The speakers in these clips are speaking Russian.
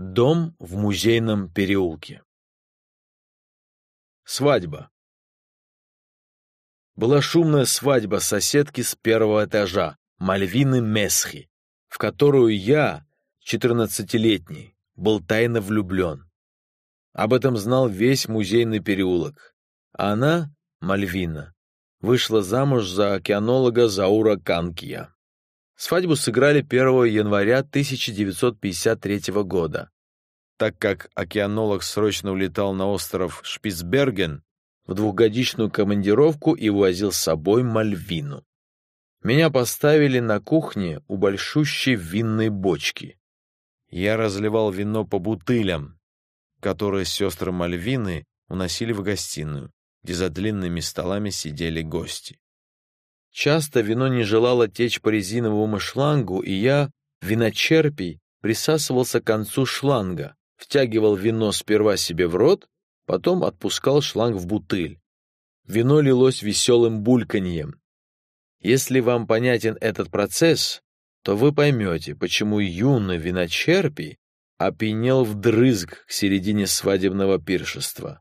Дом в музейном переулке. Свадьба. Была шумная свадьба соседки с первого этажа, Мальвины Месхи, в которую я, четырнадцатилетний, был тайно влюблен. Об этом знал весь музейный переулок. А она, Мальвина, вышла замуж за океанолога Заура Канкия. Свадьбу сыграли 1 января 1953 года. Так как океанолог срочно улетал на остров Шпицберген в двухгодичную командировку и возил с собой Мальвину. Меня поставили на кухне у большущей винной бочки. Я разливал вино по бутылям, которые сестры Мальвины уносили в гостиную, где за длинными столами сидели гости. Часто вино не желало течь по резиновому шлангу, и я, виночерпий, присасывался к концу шланга, втягивал вино сперва себе в рот, потом отпускал шланг в бутыль. Вино лилось веселым бульканьем. Если вам понятен этот процесс, то вы поймете, почему юный виночерпий опьянел вдрызг к середине свадебного пиршества.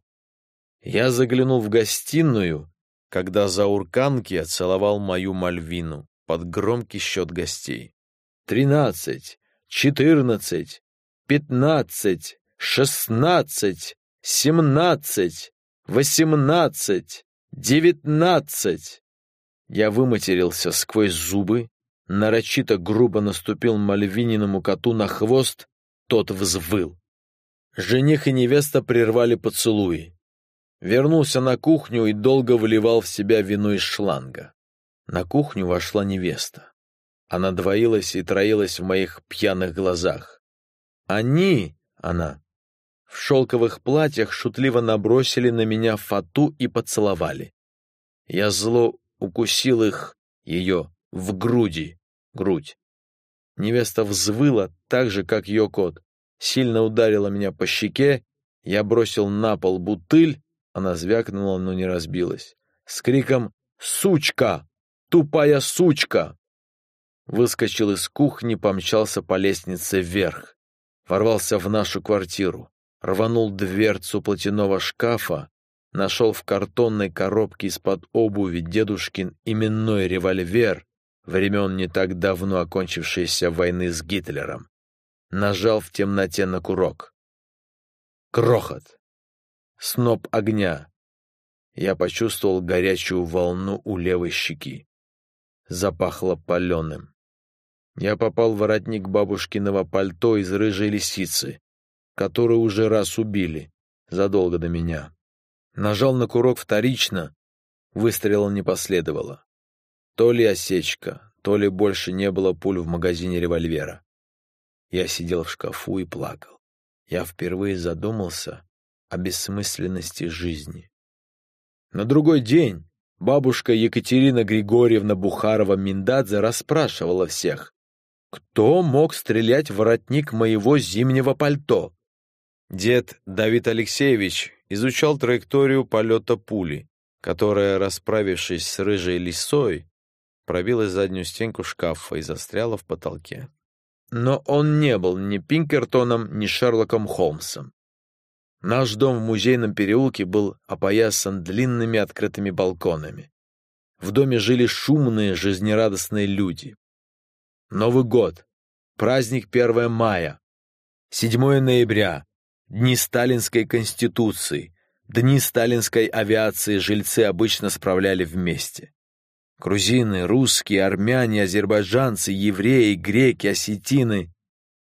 Я заглянул в гостиную когда Заурканки целовал мою Мальвину под громкий счет гостей. «Тринадцать, четырнадцать, пятнадцать, шестнадцать, семнадцать, восемнадцать, девятнадцать!» Я выматерился сквозь зубы, нарочито грубо наступил Мальвининому коту на хвост, тот взвыл. Жених и невеста прервали поцелуи. Вернулся на кухню и долго выливал в себя вино из шланга. На кухню вошла невеста. Она двоилась и троилась в моих пьяных глазах. Они, она, в шелковых платьях шутливо набросили на меня фату и поцеловали. Я зло укусил их, ее, в груди, грудь. Невеста взвыла так же, как ее кот, сильно ударила меня по щеке, я бросил на пол бутыль, она звякнула, но не разбилась. С криком «Сучка! Тупая сучка!» Выскочил из кухни, помчался по лестнице вверх. Ворвался в нашу квартиру. Рванул дверцу платяного шкафа, нашел в картонной коробке из-под обуви дедушкин именной револьвер времен не так давно окончившейся войны с Гитлером. Нажал в темноте на курок. Крохот сноп огня. Я почувствовал горячую волну у левой щеки. Запахло паленым. Я попал в воротник бабушкиного пальто из рыжей лисицы, которую уже раз убили, задолго до меня. Нажал на курок вторично, выстрела не последовало. То ли осечка, то ли больше не было пуль в магазине револьвера. Я сидел в шкафу и плакал. Я впервые задумался, о бессмысленности жизни. На другой день бабушка Екатерина Григорьевна Бухарова-Миндадзе расспрашивала всех, кто мог стрелять в воротник моего зимнего пальто. Дед Давид Алексеевич изучал траекторию полета пули, которая, расправившись с рыжей лисой, пробила заднюю стенку шкафа и застряла в потолке. Но он не был ни Пинкертоном, ни Шерлоком Холмсом. Наш дом в музейном переулке был опоясан длинными открытыми балконами. В доме жили шумные, жизнерадостные люди. Новый год, праздник 1 мая, 7 ноября, дни Сталинской Конституции, дни сталинской авиации жильцы обычно справляли вместе. Грузины, русские, армяне, азербайджанцы, евреи, греки, осетины.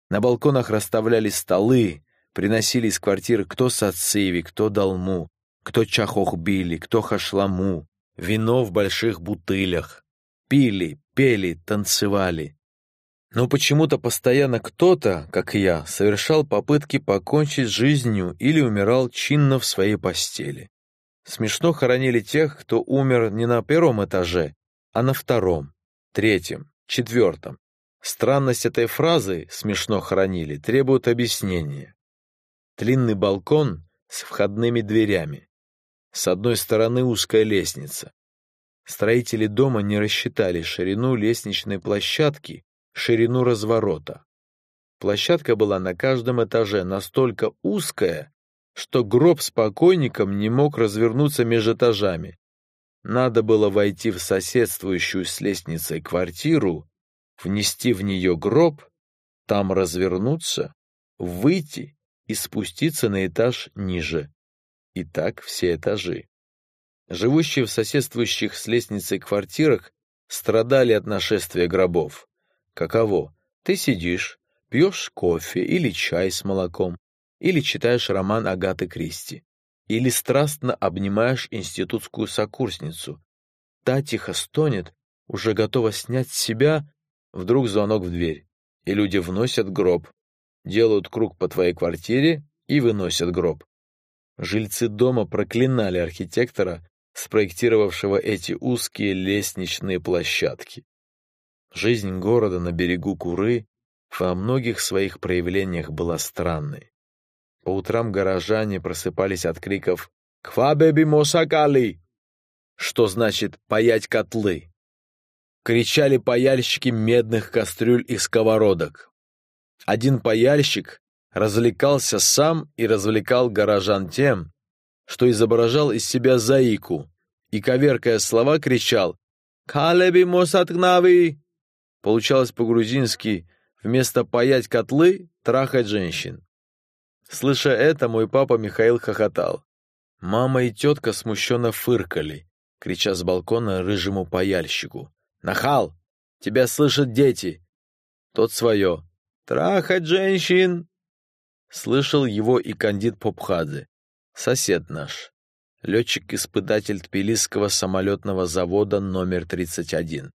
На балконах расставляли столы, Приносили из квартиры кто сациви, кто долму, кто чахохбили, кто хашламу, вино в больших бутылях. Пили, пели, танцевали. Но почему-то постоянно кто-то, как я, совершал попытки покончить с жизнью или умирал чинно в своей постели. Смешно хоронили тех, кто умер не на первом этаже, а на втором, третьем, четвертом. Странность этой фразы «смешно хоронили» требует объяснения. Длинный балкон с входными дверями. С одной стороны узкая лестница. Строители дома не рассчитали ширину лестничной площадки, ширину разворота. Площадка была на каждом этаже настолько узкая, что гроб с покойником не мог развернуться между этажами. Надо было войти в соседствующую с лестницей квартиру, внести в нее гроб, там развернуться, выйти и спуститься на этаж ниже. И так все этажи. Живущие в соседствующих с лестницей квартирах страдали от нашествия гробов. Каково? Ты сидишь, пьешь кофе или чай с молоком, или читаешь роман Агаты Кристи, или страстно обнимаешь институтскую сокурсницу. Та тихо стонет, уже готова снять с себя, вдруг звонок в дверь, и люди вносят гроб, делают круг по твоей квартире и выносят гроб. Жильцы дома проклинали архитектора, спроектировавшего эти узкие лестничные площадки. Жизнь города на берегу Куры во многих своих проявлениях была странной. По утрам горожане просыпались от криков «Квабеби мосакали!», что значит «паять котлы». Кричали паяльщики медных кастрюль и сковородок. Один паяльщик развлекался сам и развлекал горожан тем, что изображал из себя заику и, коверкая слова, кричал «Калеби мосаткнави!». Получалось по-грузински вместо «паять котлы» — трахать женщин. Слыша это, мой папа Михаил хохотал. Мама и тетка смущенно фыркали, крича с балкона рыжему паяльщику. «Нахал! Тебя слышат дети!» Тот свое. «Трахать женщин!» Слышал его и кандид Попхадзе, сосед наш, летчик-испытатель Тбилисского самолетного завода номер 31.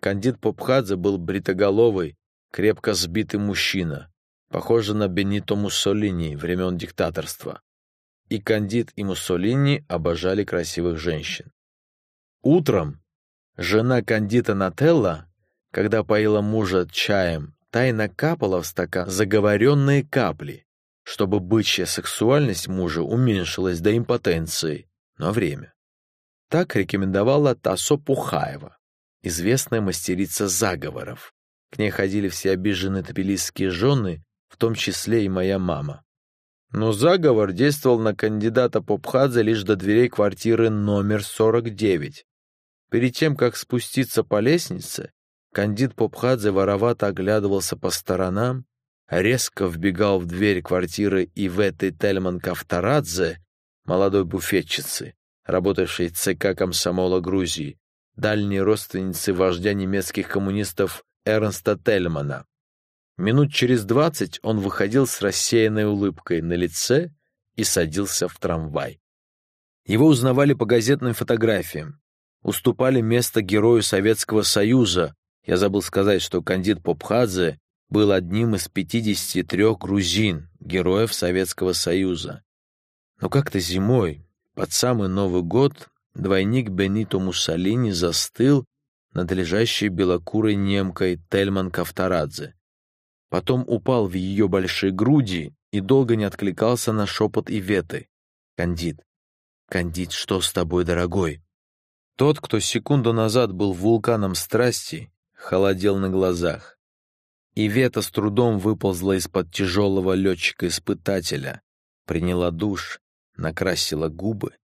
Кандид Попхадзе был бритоголовый, крепко сбитый мужчина, похожий на Бенито Муссолини времен диктаторства. И Кандид и Муссолини обожали красивых женщин. Утром жена Кандита Нателла, когда поила мужа чаем тайно капала в стакан заговоренные капли, чтобы бычья сексуальность мужа уменьшилась до импотенции, но время. Так рекомендовала Тасо Пухаева, известная мастерица заговоров. К ней ходили все обиженные тбилисские жены, в том числе и моя мама. Но заговор действовал на кандидата Попхадзе лишь до дверей квартиры номер 49. Перед тем, как спуститься по лестнице, Кандид Попхадзе воровато оглядывался по сторонам, резко вбегал в дверь квартиры Иветы Тельман Кавторадзе, молодой буфетчицы, работавшей ЦК комсомола Грузии, дальней родственницы вождя немецких коммунистов Эрнста Тельмана. Минут через двадцать он выходил с рассеянной улыбкой на лице и садился в трамвай. Его узнавали по газетным фотографиям, уступали место герою Советского Союза, я забыл сказать, что Кандид Попхадзе был одним из 53 грузин, героев Советского Союза. Но как-то зимой, под самый Новый год, двойник Бенито Муссолини застыл над лежащей белокурой немкой Тельман Кавторадзе. Потом упал в ее большие груди и долго не откликался на шепот Иветы. «Кандид, Кандид, что с тобой, дорогой?» Тот, кто секунду назад был вулканом страсти, холодел на глазах. И Вета с трудом выползла из-под тяжелого летчика-испытателя, приняла душ, накрасила губы,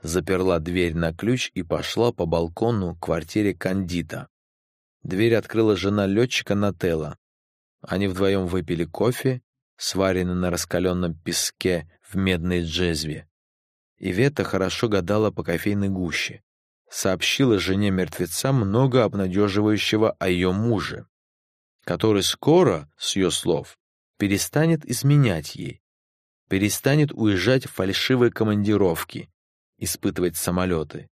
заперла дверь на ключ и пошла по балкону к квартире Кандита. Дверь открыла жена летчика Нателла. Они вдвоем выпили кофе, сваренный на раскаленном песке в медной джезве. Ивета хорошо гадала по кофейной гуще сообщила жене мертвеца много обнадеживающего о ее муже, который скоро, с ее слов, перестанет изменять ей, перестанет уезжать в фальшивые командировки, испытывать самолеты.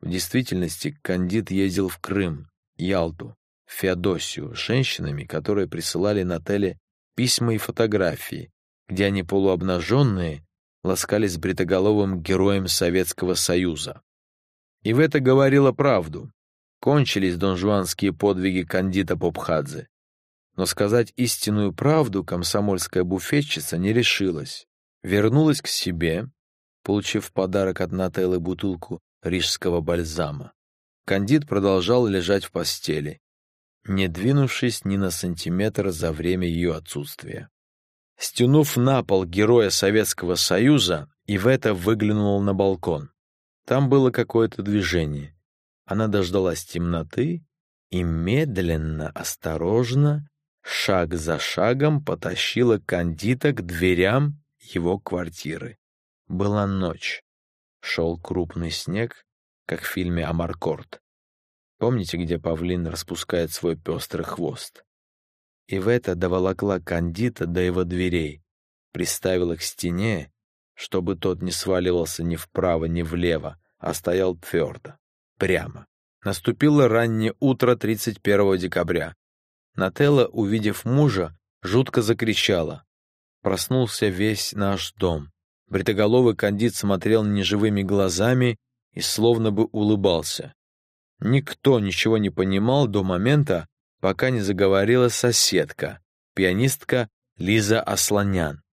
В действительности Кандид ездил в Крым, Ялту, Феодосию женщинами, которые присылали на теле письма и фотографии, где они полуобнаженные ласкались бритоголовым героем Советского Союза. И в это говорила правду. Кончились донжуанские подвиги кандита Попхадзе. Но сказать истинную правду комсомольская буфетчица не решилась. Вернулась к себе, получив в подарок от Нателлы бутылку рижского бальзама. Кандид продолжал лежать в постели. не двинувшись ни на сантиметр за время ее отсутствия. Стянув на пол героя Советского Союза, Ивета выглянула на балкон. Там было какое-то движение. Она дождалась темноты и медленно, осторожно, шаг за шагом потащила кандита к дверям его квартиры. Была ночь. Шел крупный снег, как в фильме «Амаркорд». Помните, где павлин распускает свой пестрый хвост? И в это доволокла кандита до его дверей, приставила к стене, чтобы тот не сваливался ни вправо, ни влево, а стоял твердо, прямо. Наступило раннее утро 31 декабря. Нателла, увидев мужа, жутко закричала. Проснулся весь наш дом. Бритоголовый кандид смотрел неживыми глазами и словно бы улыбался. Никто ничего не понимал до момента, пока не заговорила соседка, пианистка Лиза Асланян.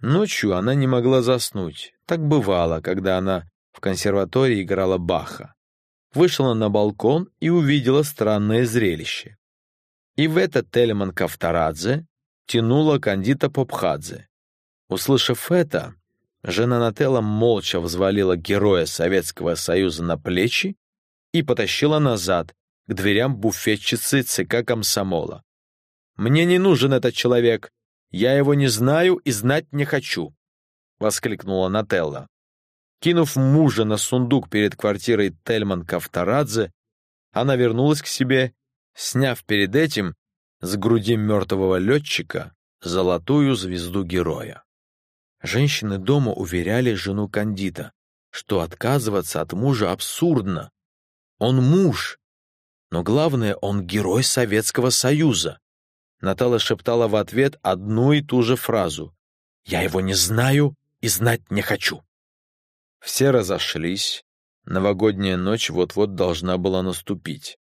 Ночью она не могла заснуть. Так бывало, когда она в консерватории играла Баха. Вышла на балкон и увидела странное зрелище. И в это Тельман Кавторадзе тянула Кандита Попхадзе. Услышав это, жена Нателла молча взвалила героя Советского Союза на плечи и потащила назад, к дверям буфетчицы ЦК комсомола. «Мне не нужен этот человек. Я его не знаю и знать не хочу», — воскликнула Нателла. Кинув мужа на сундук перед квартирой Тельман Кавторадзе, она вернулась к себе, сняв перед этим с груди мертвого летчика золотую звезду героя. Женщины дома уверяли жену Кандита, что отказываться от мужа абсурдно. Он муж, но главное, он герой Советского Союза. Натала шептала в ответ одну и ту же фразу. «Я его не знаю и знать не хочу». Все разошлись. Новогодняя ночь вот-вот должна была наступить.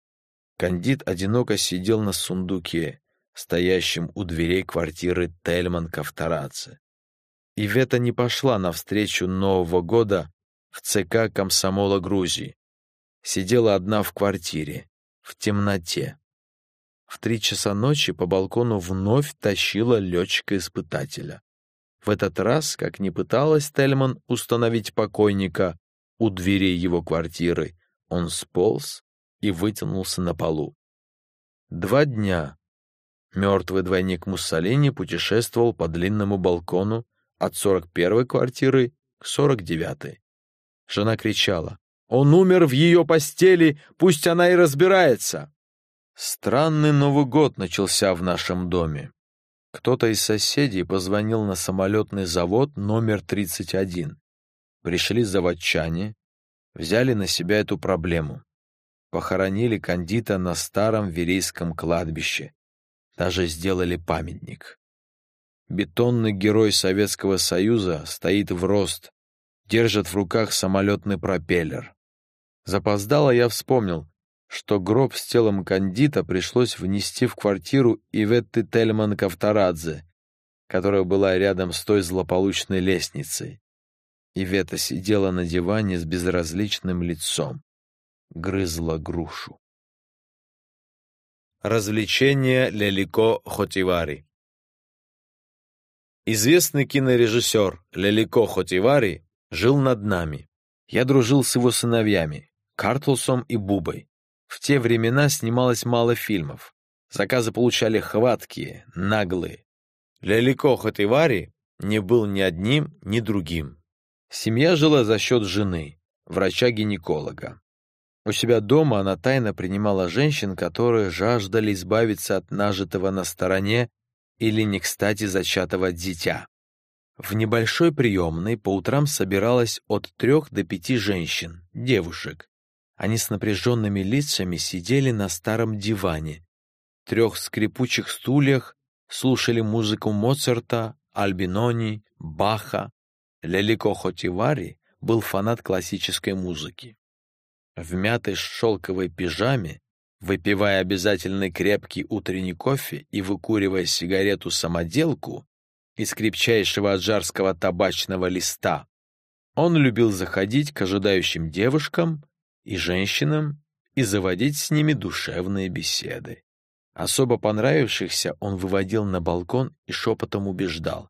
Кандид одиноко сидел на сундуке, стоящем у дверей квартиры Тельман Кавторадзе. Ивета не пошла навстречу Нового года в ЦК комсомола Грузии. Сидела одна в квартире, в темноте. В три часа ночи по балкону вновь тащила летчика-испытателя. В этот раз, как ни пыталась Тельман установить покойника у дверей его квартиры, он сполз и вытянулся на полу. Два дня мертвый двойник Муссолини путешествовал по длинному балкону от 41-й квартиры к 49-й. Жена кричала «Он умер в ее постели, пусть она и разбирается!» Странный Новый год начался в нашем доме. Кто-то из соседей позвонил на самолетный завод номер 31. Пришли заводчане, взяли на себя эту проблему. Похоронили кандита на старом верейском кладбище. Даже сделали памятник. Бетонный герой Советского Союза стоит в рост, держит в руках самолетный пропеллер. Запоздало я вспомнил, что гроб с телом кандита пришлось внести в квартиру Иветты Тельман Кавторадзе, которая была рядом с той злополучной лестницей. Ивета сидела на диване с безразличным лицом, грызла грушу. Развлечения Лелико Хотивари Известный кинорежиссер Лелико Хотивари жил над нами. Я дружил с его сыновьями, Картлсом и Бубой. В те времена снималось мало фильмов. Заказы получали хваткие, наглые. Лелико Хативари не был ни одним, ни другим. Семья жила за счет жены, врача-гинеколога. У себя дома она тайно принимала женщин, которые жаждали избавиться от нажитого на стороне или не кстати зачатого дитя. В небольшой приемной по утрам собиралось от трех до пяти женщин, девушек, они с напряженными лицами сидели на старом диване, трех скрипучих стульях, слушали музыку Моцарта, Альбинони, Баха. Лелико Хотивари был фанат классической музыки. В мятой шелковой пижаме, выпивая обязательный крепкий утренний кофе и выкуривая сигарету-самоделку из крепчайшего аджарского табачного листа, он любил заходить к ожидающим девушкам и женщинам и заводить с ними душевные беседы. Особо понравившихся он выводил на балкон и шепотом убеждал,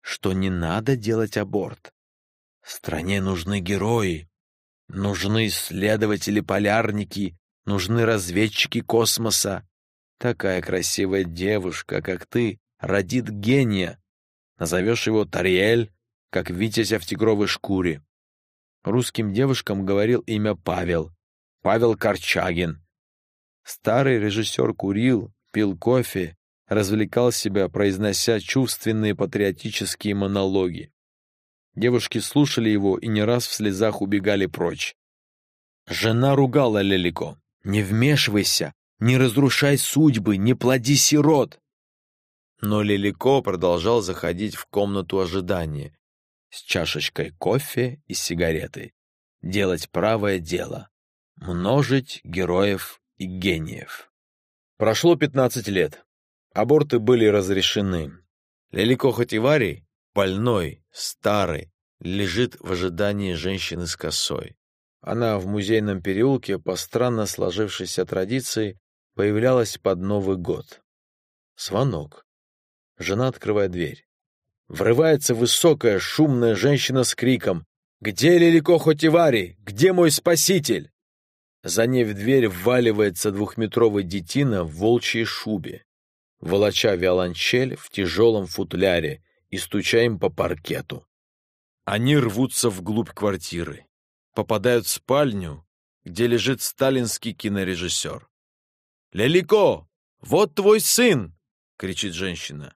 что не надо делать аборт. Стране нужны герои, нужны исследователи-полярники, нужны разведчики космоса. Такая красивая девушка, как ты, родит гения. Назовешь его Тариэль, как Витязя в тигровой шкуре. Русским девушкам говорил имя Павел, Павел Корчагин. Старый режиссер курил, пил кофе, развлекал себя, произнося чувственные патриотические монологи. Девушки слушали его и не раз в слезах убегали прочь. Жена ругала Лелико. «Не вмешивайся, не разрушай судьбы, не плоди сирот!» Но Лелико продолжал заходить в комнату ожидания, с чашечкой кофе и сигаретой. Делать правое дело. Множить героев и гениев. Прошло 15 лет. Аборты были разрешены. Лелико Хативари, больной, старый, лежит в ожидании женщины с косой. Она в музейном переулке по странно сложившейся традиции появлялась под Новый год. Звонок. Жена открывает дверь. Врывается высокая, шумная женщина с криком «Где Лилико Хотивари? Где мой спаситель?» За ней в дверь вваливается двухметровый детина в волчьей шубе, волоча виолончель в тяжелом футляре и стуча им по паркету. Они рвутся вглубь квартиры, попадают в спальню, где лежит сталинский кинорежиссер. «Лелико, вот твой сын!» — кричит женщина.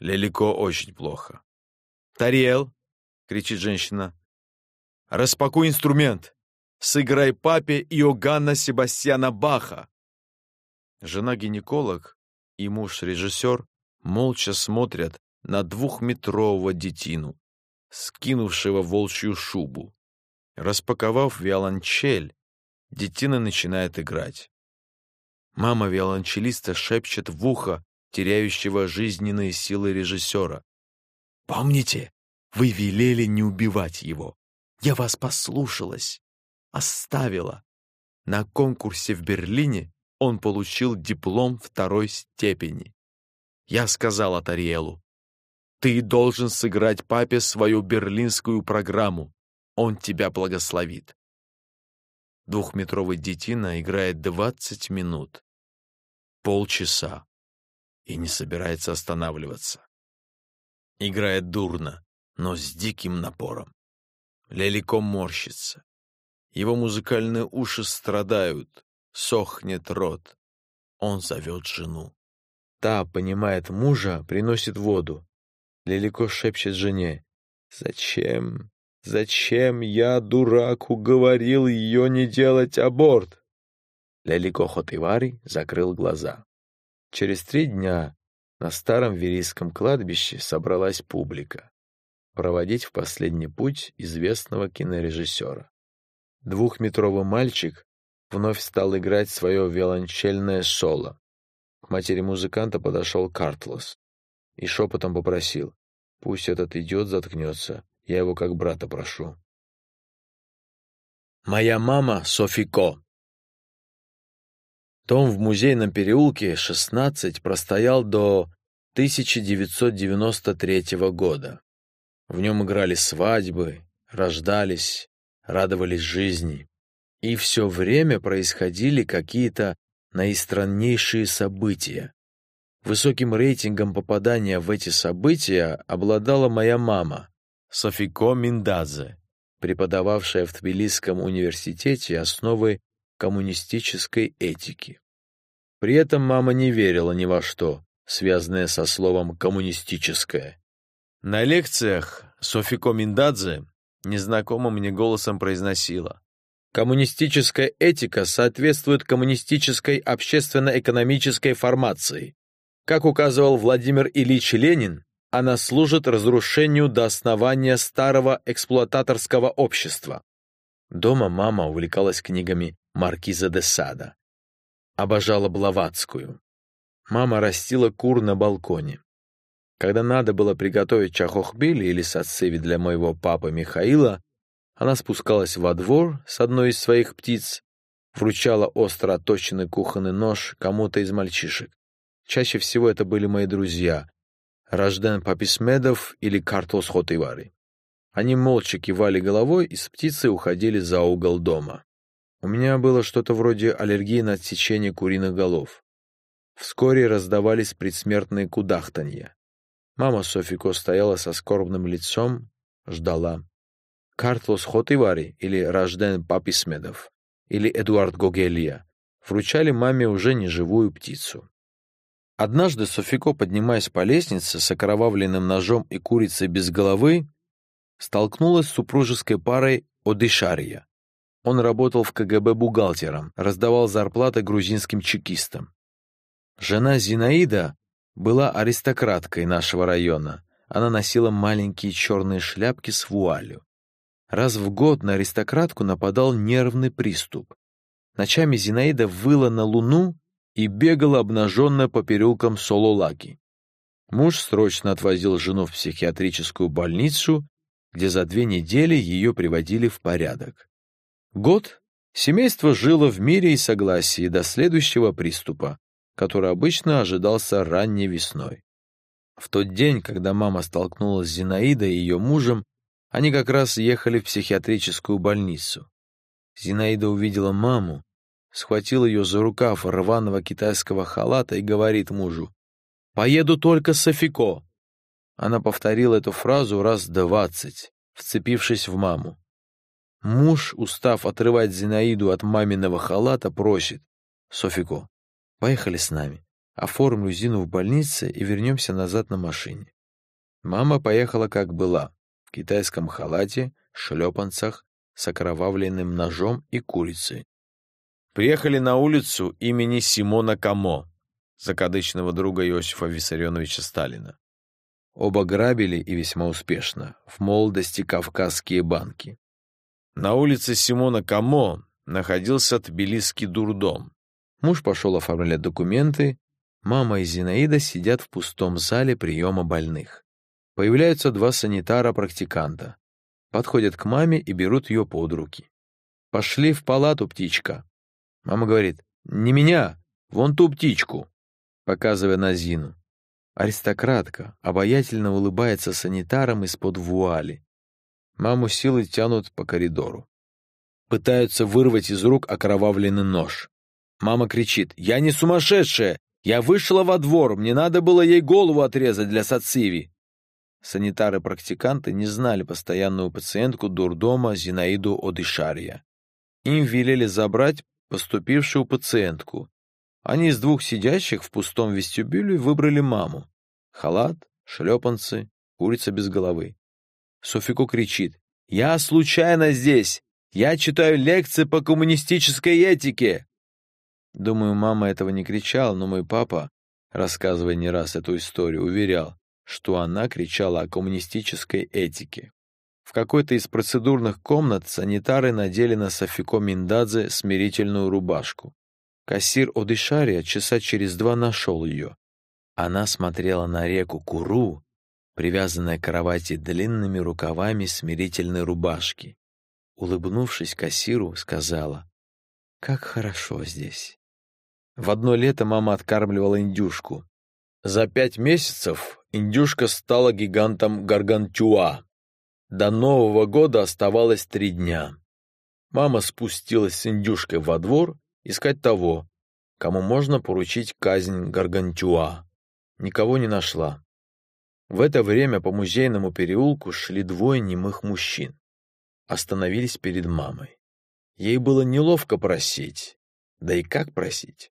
Лелико очень плохо. «Тариэл!» — кричит женщина. «Распакуй инструмент! Сыграй папе Иоганна Себастьяна Баха!» Жена-гинеколог и муж-режиссер молча смотрят на двухметрового детину, скинувшего волчью шубу. Распаковав виолончель, детина начинает играть. Мама виолончелиста шепчет в ухо теряющего жизненные силы режиссера. «Помните, вы велели не убивать его. Я вас послушалась, оставила. На конкурсе в Берлине он получил диплом второй степени. Я сказала Тариэлу, «Ты должен сыграть папе свою берлинскую программу. Он тебя благословит». Двухметровый детина играет двадцать минут. Полчаса и не собирается останавливаться. Играет дурно, но с диким напором. Лелико морщится. Его музыкальные уши страдают, сохнет рот. Он зовет жену. Та понимает мужа, приносит воду. Лелико шепчет жене. «Зачем, зачем я, дурак, уговорил ее не делать аборт?» Лелико Хотивари закрыл глаза. Через три дня на старом верийском кладбище собралась публика проводить в последний путь известного кинорежиссера. Двухметровый мальчик вновь стал играть свое виолончельное соло. К матери музыканта подошел Картлос и шепотом попросил, «Пусть этот идиот заткнется, я его как брата прошу». «Моя мама Софико», Дом в музейном переулке 16 простоял до 1993 года. В нем играли свадьбы, рождались, радовались жизни. И все время происходили какие-то наистраннейшие события. Высоким рейтингом попадания в эти события обладала моя мама, Софико Миндадзе, преподававшая в Тбилисском университете основы коммунистической этики. При этом мама не верила ни во что, связанное со словом «коммунистическое». На лекциях Софико Миндадзе незнакомым мне голосом произносила «Коммунистическая этика соответствует коммунистической общественно-экономической формации. Как указывал Владимир Ильич Ленин, она служит разрушению до основания старого эксплуататорского общества. Дома мама увлекалась книгами Маркиза де Сада. Обожала Блаватскую. Мама растила кур на балконе. Когда надо было приготовить чахохбили или сациви для моего папы Михаила, она спускалась во двор с одной из своих птиц вручала остро отточенный кухонный нож кому-то из мальчишек. Чаще всего это были мои друзья, Рожден Паписмедов или Картос Хотывары. Они молча кивали головой и с птицей уходили за угол дома. У меня было что-то вроде аллергии на отсечение куриных голов. Вскоре раздавались предсмертные кудахтанья. Мама Софико стояла со скорбным лицом, ждала. Картлос Хотывари или Рожден Паписмедов или Эдуард Гогелия вручали маме уже неживую птицу. Однажды Софико, поднимаясь по лестнице с окровавленным ножом и курицей без головы, столкнулась с супружеской парой Одышария. Он работал в КГБ бухгалтером, раздавал зарплаты грузинским чекистам. Жена Зинаида была аристократкой нашего района. Она носила маленькие черные шляпки с вуалью. Раз в год на аристократку нападал нервный приступ. Ночами Зинаида выла на луну и бегала обнаженная по переулкам Сололаки. Муж срочно отвозил жену в психиатрическую больницу, где за две недели ее приводили в порядок. Год семейство жило в мире и согласии до следующего приступа, который обычно ожидался ранней весной. В тот день, когда мама столкнулась с Зинаидой и ее мужем, они как раз ехали в психиатрическую больницу. Зинаида увидела маму, схватил ее за рукав рваного китайского халата и говорит мужу, «Поеду только с Софико». Она повторила эту фразу раз двадцать, вцепившись в маму. Муж, устав отрывать Зинаиду от маминого халата, просит, «Софико, поехали с нами, оформлю Зину в больнице и вернемся назад на машине». Мама поехала как была, в китайском халате, шлепанцах, с окровавленным ножом и курицей. Приехали на улицу имени Симона Камо, закадычного друга Иосифа Виссарионовича Сталина. Оба грабили и весьма успешно, в молодости кавказские банки. На улице Симона Камо находился тбилисский дурдом. Муж пошел оформлять документы, мама и Зинаида сидят в пустом зале приема больных. Появляются два санитара-практиканта. Подходят к маме и берут ее под руки. «Пошли в палату, птичка», Мама говорит, «Не меня, вон ту птичку», показывая на Зину. Аристократка обаятельно улыбается санитарам из-под вуали. Маму силой тянут по коридору. Пытаются вырвать из рук окровавленный нож. Мама кричит, «Я не сумасшедшая! Я вышла во двор, мне надо было ей голову отрезать для сациви!» Санитары-практиканты не знали постоянную пациентку дурдома Зинаиду Одышария. Им велели забрать поступившую пациентку. Они из двух сидящих в пустом вестибюле выбрали маму. Халат, шлепанцы, курица без головы. Софико кричит. «Я случайно здесь! Я читаю лекции по коммунистической этике!» Думаю, мама этого не кричала, но мой папа, рассказывая не раз эту историю, уверял, что она кричала о коммунистической этике. В какой-то из процедурных комнат санитары надели на Софико Миндадзе смирительную рубашку. Кассир Одышария часа через два нашел ее. Она смотрела на реку Куру, привязанная к кровати длинными рукавами смирительной рубашки. Улыбнувшись кассиру, сказала, «Как хорошо здесь». В одно лето мама откармливала индюшку. За пять месяцев индюшка стала гигантом Гаргантюа, до Нового года оставалось три дня. Мама спустилась с индюшкой во двор искать того, кому можно поручить казнь Гаргантюа. Никого не нашла. В это время по музейному переулку шли двое немых мужчин. Остановились перед мамой. Ей было неловко просить. Да и как просить?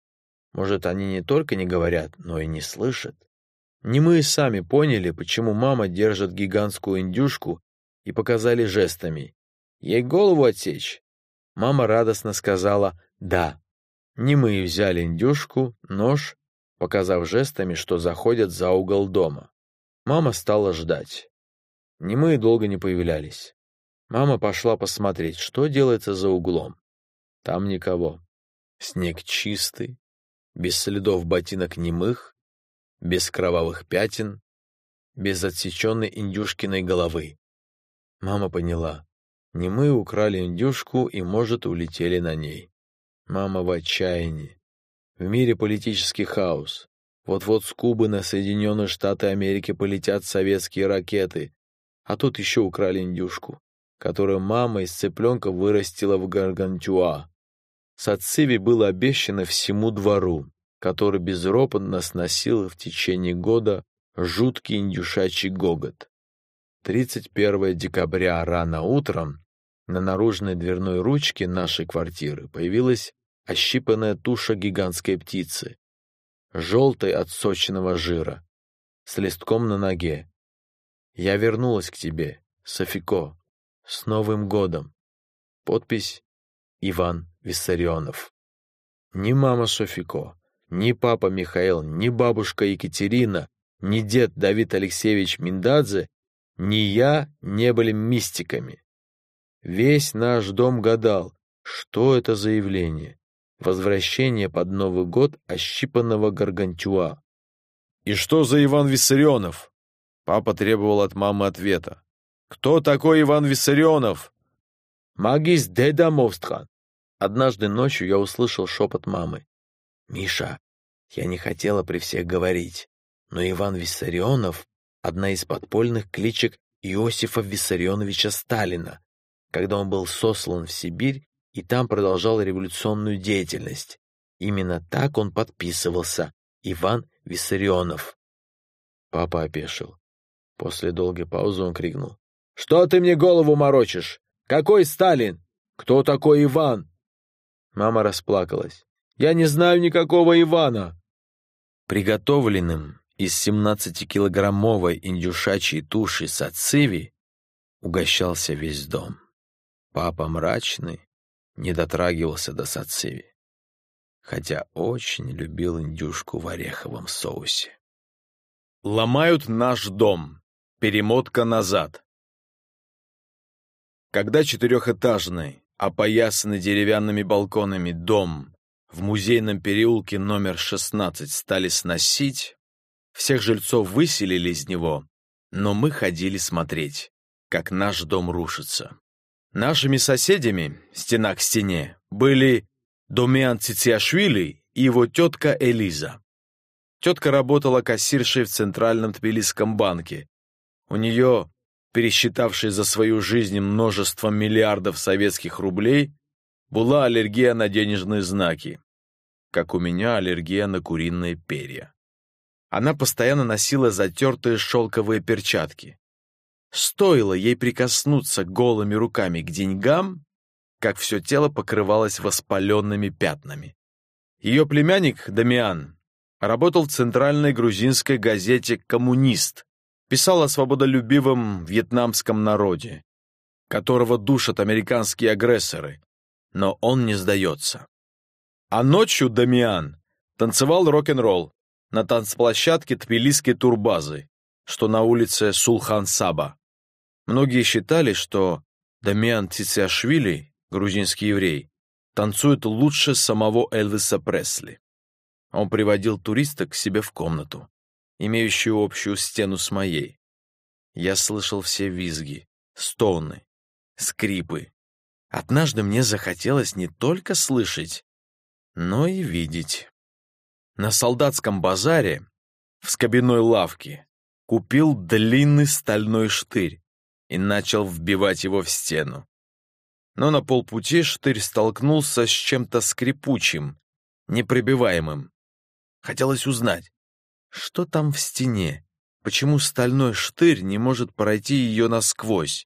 Может, они не только не говорят, но и не слышат. Немые сами поняли, почему мама держит гигантскую индюшку и показали жестами. «Ей голову отсечь?» Мама радостно сказала «да». Немые взяли индюшку, нож, показав жестами, что заходят за угол дома. Мама стала ждать. Немые долго не появлялись. Мама пошла посмотреть, что делается за углом. Там никого. Снег чистый, без следов ботинок немых, без кровавых пятен, без отсеченной индюшкиной головы. Мама поняла. Не мы украли индюшку и, может, улетели на ней. Мама в отчаянии. В мире политический хаос. Вот-вот с Кубы на Соединенные Штаты Америки полетят советские ракеты. А тут еще украли индюшку, которую мама из цыпленка вырастила в Гаргантюа. Сациви было обещано всему двору, который безропотно сносил в течение года жуткий индюшачий гогот. 31 декабря рано утром на наружной дверной ручке нашей квартиры появилась ощипанная туша гигантской птицы, желтой от сочного жира, с листком на ноге. «Я вернулась к тебе, Софико, с Новым годом!» Подпись «Иван Виссарионов». Ни мама Софико, ни папа Михаил, ни бабушка Екатерина, ни дед Давид Алексеевич Миндадзе ни я не были мистиками. Весь наш дом гадал, что это за явление. Возвращение под Новый год ощипанного гаргантюа. «И что за Иван Виссарионов?» Папа требовал от мамы ответа. «Кто такой Иван Виссарионов?» «Магис Дедамовстран». Однажды ночью я услышал шепот мамы. «Миша, я не хотела при всех говорить, но Иван Виссарионов одна из подпольных кличек Иосифа Виссарионовича Сталина, когда он был сослан в Сибирь и там продолжал революционную деятельность. Именно так он подписывался Иван Виссарионов. Папа опешил. После долгой паузы он крикнул. «Что ты мне голову морочишь? Какой Сталин? Кто такой Иван?» Мама расплакалась. «Я не знаю никакого Ивана!» Приготовленным из 17-килограммовой индюшачьей туши сациви угощался весь дом. Папа мрачный не дотрагивался до сациви, хотя очень любил индюшку в ореховом соусе. Ломают наш дом. Перемотка назад. Когда четырехэтажный, опоясанный деревянными балконами дом в музейном переулке номер 16 стали сносить, всех жильцов выселили из него, но мы ходили смотреть, как наш дом рушится. Нашими соседями, стена к стене, были Домиан Цициашвили и его тетка Элиза. Тетка работала кассиршей в Центральном Тбилисском банке. У нее, пересчитавшей за свою жизнь множество миллиардов советских рублей, была аллергия на денежные знаки, как у меня аллергия на куриные перья. Она постоянно носила затертые шелковые перчатки. Стоило ей прикоснуться голыми руками к деньгам, как все тело покрывалось воспаленными пятнами. Ее племянник Дамиан работал в центральной грузинской газете «Коммунист», писал о свободолюбивом вьетнамском народе, которого душат американские агрессоры, но он не сдается. А ночью Дамиан танцевал рок-н-ролл, на танцплощадке Тбилисской турбазы, что на улице Сулхан-Саба. Многие считали, что Дамиан Цициашвили, грузинский еврей, танцует лучше самого Элвиса Пресли. Он приводил туриста к себе в комнату, имеющую общую стену с моей. Я слышал все визги, стоны, скрипы. Однажды мне захотелось не только слышать, но и видеть на солдатском базаре в скобяной лавке купил длинный стальной штырь и начал вбивать его в стену. Но на полпути штырь столкнулся с чем-то скрипучим, непробиваемым. Хотелось узнать, что там в стене, почему стальной штырь не может пройти ее насквозь.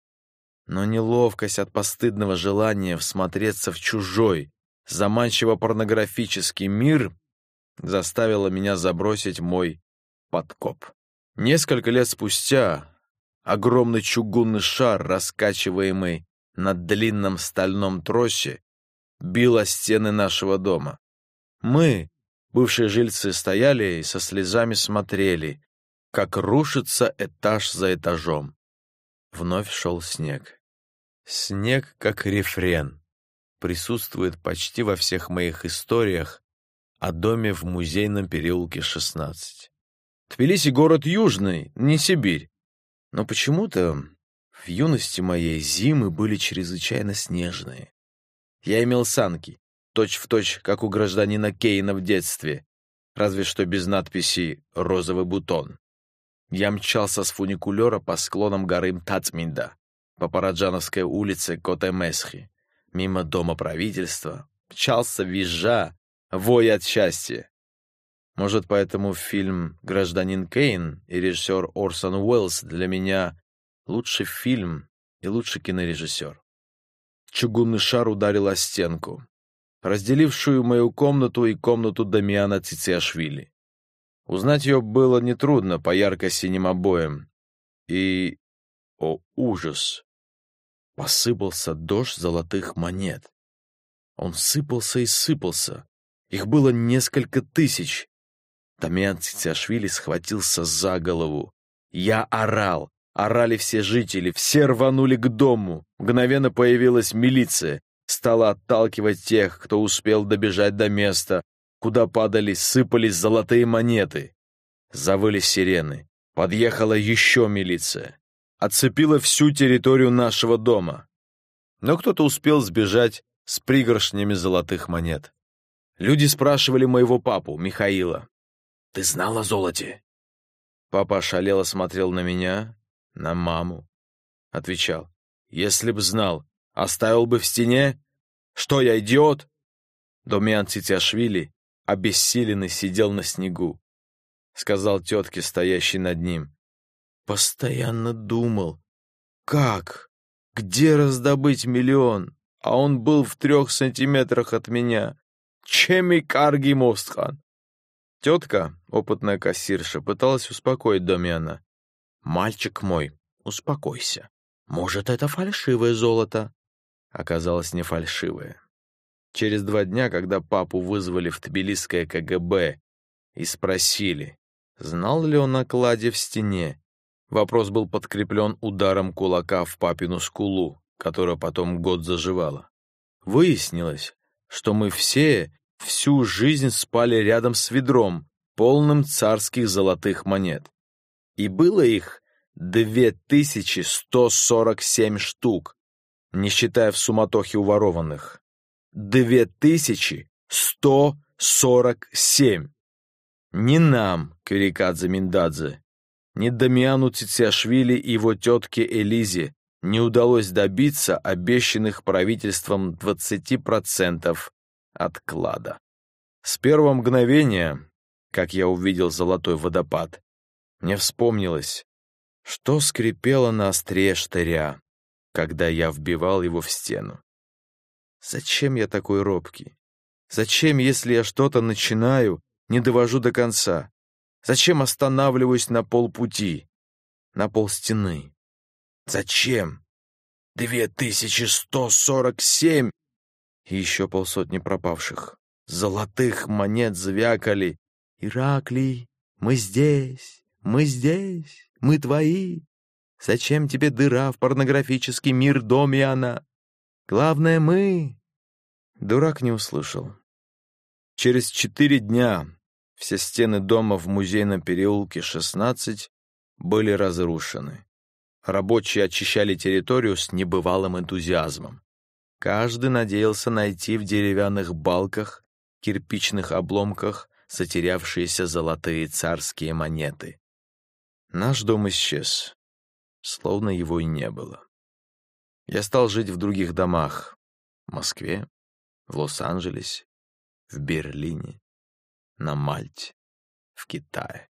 Но неловкость от постыдного желания всмотреться в чужой, заманчиво порнографический мир заставила меня забросить мой подкоп. Несколько лет спустя огромный чугунный шар, раскачиваемый на длинном стальном тросе, бил о стены нашего дома. Мы, бывшие жильцы, стояли и со слезами смотрели, как рушится этаж за этажом. Вновь шел снег. Снег, как рефрен, присутствует почти во всех моих историях о доме в музейном переулке 16. Тбилиси — город южный, не Сибирь. Но почему-то в юности моей зимы были чрезвычайно снежные. Я имел санки, точь-в-точь, точь, как у гражданина Кейна в детстве, разве что без надписи «розовый бутон». Я мчался с фуникулера по склонам горы Мтацминда, по Параджановской улице Котемесхи, мимо дома правительства, мчался визжа, воя от счастья. Может, поэтому фильм «Гражданин Кейн» и режиссер Орсон Уэллс для меня лучший фильм и лучший кинорежиссер. Чугунный шар ударил о стенку, разделившую мою комнату и комнату Дамиана Цициашвили. Узнать ее было нетрудно по ярко-синим обоям. И, о ужас, посыпался дождь золотых монет. Он сыпался и сыпался. Их было несколько тысяч. Дамиан Цициашвили схватился за голову. Я орал. Орали все жители, все рванули к дому. Мгновенно появилась милиция стала отталкивать тех, кто успел добежать до места, куда падали, сыпались золотые монеты. Завыли сирены. Подъехала еще милиция. Оцепила всю территорию нашего дома. Но кто-то успел сбежать с пригоршнями золотых монет. Люди спрашивали моего папу, Михаила. «Ты знал о золоте?» Папа ошалело смотрел на меня, на маму. Отвечал. «Если б знал, Оставил бы в стене? Что я, идиот?» Домян Цитяшвили, обессиленный, сидел на снегу. Сказал тетке, стоящей над ним. «Постоянно думал, как, где раздобыть миллион, а он был в трех сантиметрах от меня. Чеми карги мостхан!» Тетка, опытная кассирша, пыталась успокоить Домяна. «Мальчик мой, успокойся. Может, это фальшивое золото оказалась не фальшивая. Через два дня, когда папу вызвали в Тбилисское КГБ и спросили, знал ли он о кладе в стене, вопрос был подкреплен ударом кулака в папину скулу, которая потом год заживала. Выяснилось, что мы все всю жизнь спали рядом с ведром, полным царских золотых монет. И было их 2147 штук, не считая в суматохе уворованных. Две тысячи сто сорок семь. Ни нам, Кирикадзе Миндадзе, ни Дамиану Цицяшвили и его тетке Элизе не удалось добиться обещанных правительством 20% отклада. С первого мгновения, как я увидел золотой водопад, мне вспомнилось, что скрипело на острие штыря, когда я вбивал его в стену. Зачем я такой робкий? Зачем, если я что-то начинаю, не довожу до конца? Зачем останавливаюсь на полпути, на полстены? Зачем? Две тысячи сто сорок семь и еще полсотни пропавших. Золотых монет звякали. «Ираклий, мы здесь, мы здесь, мы твои, Зачем тебе дыра в порнографический мир Домиана? Главное, мы...» Дурак не услышал. Через четыре дня все стены дома в музейном переулке 16 были разрушены. Рабочие очищали территорию с небывалым энтузиазмом. Каждый надеялся найти в деревянных балках, кирпичных обломках затерявшиеся золотые царские монеты. Наш дом исчез словно его и не было. Я стал жить в других домах. В Москве, в Лос-Анджелесе, в Берлине, на Мальте, в Китае.